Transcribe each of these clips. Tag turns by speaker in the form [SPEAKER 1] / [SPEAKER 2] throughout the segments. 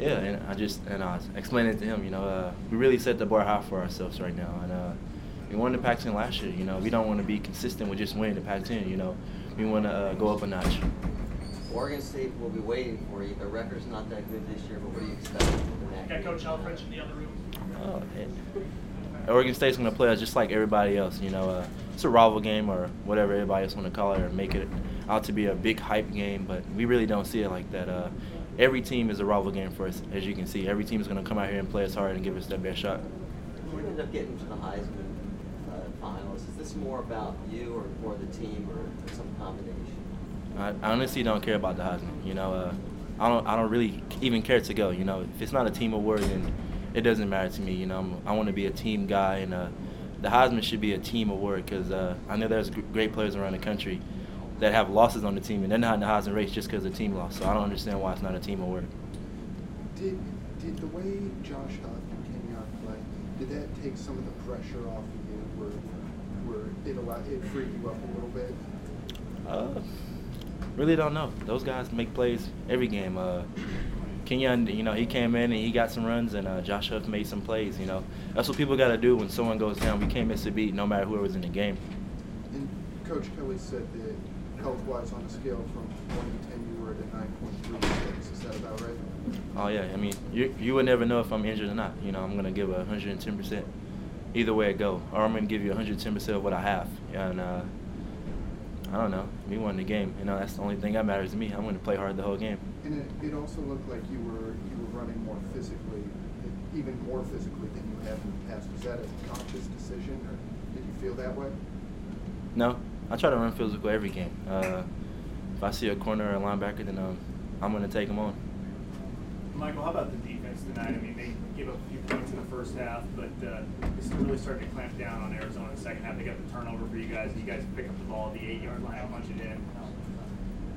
[SPEAKER 1] Yeah, and I just and I was explaining it to him. You know, uh, we really set the bar high for ourselves right now, and uh, we won the Pac-10 last year. You know, we don't want to be consistent with just winning the Pac-10. You know, we want to uh, go up a notch.
[SPEAKER 2] Oregon State will be waiting for you. Their record's not that good this year, but what do you expect?
[SPEAKER 3] Got Coach Helfrich in the other room.
[SPEAKER 1] Oh, and Oregon State's going to play us just like everybody else. You know, uh, it's a rival game or whatever everybody else want to call it, or make it out to be a big hype game. But we really don't see it like that. Uh, every team is a rival game for us, as you can see. Every team is going to come out here and play us hard and give us their best shot.
[SPEAKER 2] You ended up getting to the Heisman uh, finals. Is this more about you or, or the team or some combination?
[SPEAKER 1] I, I honestly don't care about the Heisman. You know, uh, I don't I don't really even care to go. You know, if it's not a team award, then it doesn't matter to me. You know, I'm, i want to be a team guy, and uh, the Heisman should be a team award because uh, I know there's great players around the country that have losses on the team, and they're not in the Heisman race just because the team lost. So I don't understand why it's not a team award.
[SPEAKER 4] Did did the way Josh Huff and Kenyon play, did that take some of the pressure off of you, where where it allowed it freed you up a little bit?
[SPEAKER 1] Uh, really don't know. Those guys make plays every game. Uh, Kenyon, you know, he came in and he got some runs, and uh, Josh Huff made some plays. You know, that's what people got to do when someone goes down. We can't miss a beat, no matter who was in the game.
[SPEAKER 4] And Coach Kelly said that health-wise, on a scale from one to ten, you were at a 9.3. Is that about right?
[SPEAKER 1] Oh yeah, I mean, you you would never know if I'm injured or not. You know, I'm gonna give a 110 percent either way it go, or I'm gonna give you 110 percent of what I have, and. Uh, I don't know. We won the game. You know, that's the only thing that matters to me. I'm going to play hard the whole game.
[SPEAKER 4] And it, it also looked like you were you were running more physically, even more physically than you have in the past. Was that a conscious decision, or did you feel that way?
[SPEAKER 1] No, I try to run physical every game. Uh, if I see a corner or a linebacker, then um, I'm going to take them on.
[SPEAKER 3] Michael, how about the tonight? I mean, they gave up a few points in the first half, but uh, they really started to clamp down on Arizona in the second half. They got the turnover for you guys. You guys pick up the ball at the eight-yard line, punch it in.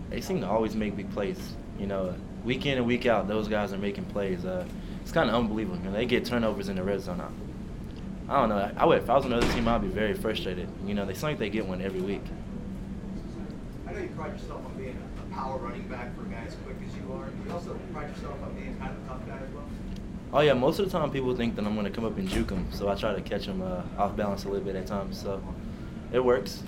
[SPEAKER 1] They seem to always make big plays. You know, week in and week out, those guys are making plays. Uh, it's kind of unbelievable. You know, they get turnovers in the red zone. I don't know. I would if I was another team, I'd be very frustrated. You know, they seem like they get one every week.
[SPEAKER 5] I know you pride yourself on being a power running back for guys quick as you are. You also pride yourself on being kind of a tough guy as well.
[SPEAKER 1] Oh yeah, most of the time people think that I'm going to come up and juke them, so I try to catch them uh, off balance a little bit at times. So it works.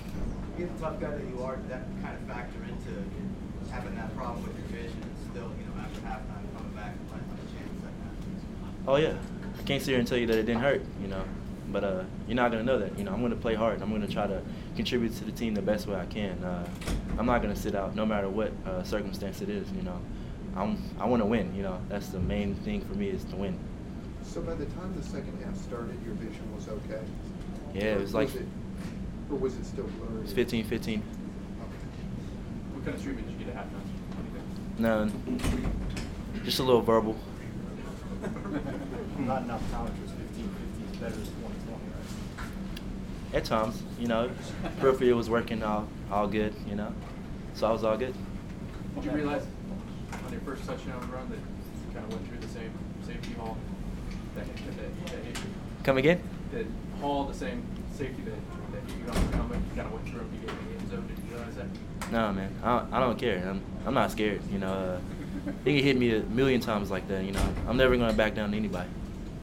[SPEAKER 5] Being the tough guy that you are, did that kind of factor into having that problem with your vision and still, you know, after halftime coming back and playing like a chance. second that.
[SPEAKER 1] Oh yeah, I can't sit here and tell you that it didn't hurt, you know. But uh, you're not gonna know that. You know, I'm gonna play hard. I'm gonna try to contribute to the team the best way I can. Uh, I'm not gonna sit out, no matter what uh, circumstance it is. You know, I'm I want to win. You know, that's the main thing for me is to win.
[SPEAKER 4] So by the time the second half started, your vision was okay.
[SPEAKER 1] Yeah, it was like.
[SPEAKER 4] it, or was it still blurry?
[SPEAKER 1] It's 15, 15.
[SPEAKER 4] Okay.
[SPEAKER 6] What kind of treatment did you get at halftime?
[SPEAKER 1] None. Just a little verbal.
[SPEAKER 6] Not enough optometrists. 15, 15 is better than 20, 20, right?
[SPEAKER 1] At times, you know, peripheral was working all all good. You know, so I was all good.
[SPEAKER 6] Did you realize on your first touchdown run that you kind of went through the same safety hall that, that, that, that hit you?
[SPEAKER 1] Come again?
[SPEAKER 6] That hall, the same safety that, that hit you on the helmet, you kind of went through him to get in the end zone. Did you realize that?
[SPEAKER 1] No, man. I don't, I don't care. I'm, I'm not scared. You know, uh, he can hit me a million times like that. You know, I'm never gonna back down to anybody.